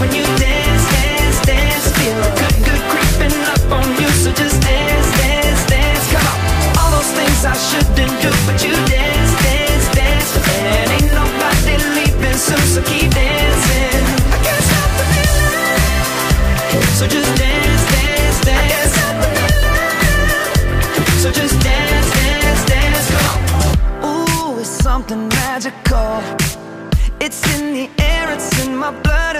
When you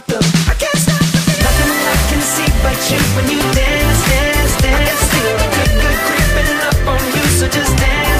Stop the. I can't stop the. feeling. Nothing I can see but you when you dance, dance, dance. The good, good creeping up on you, so just dance,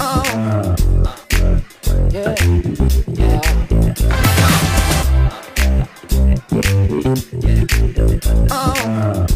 Oh. Yeah. Yeah. Oh.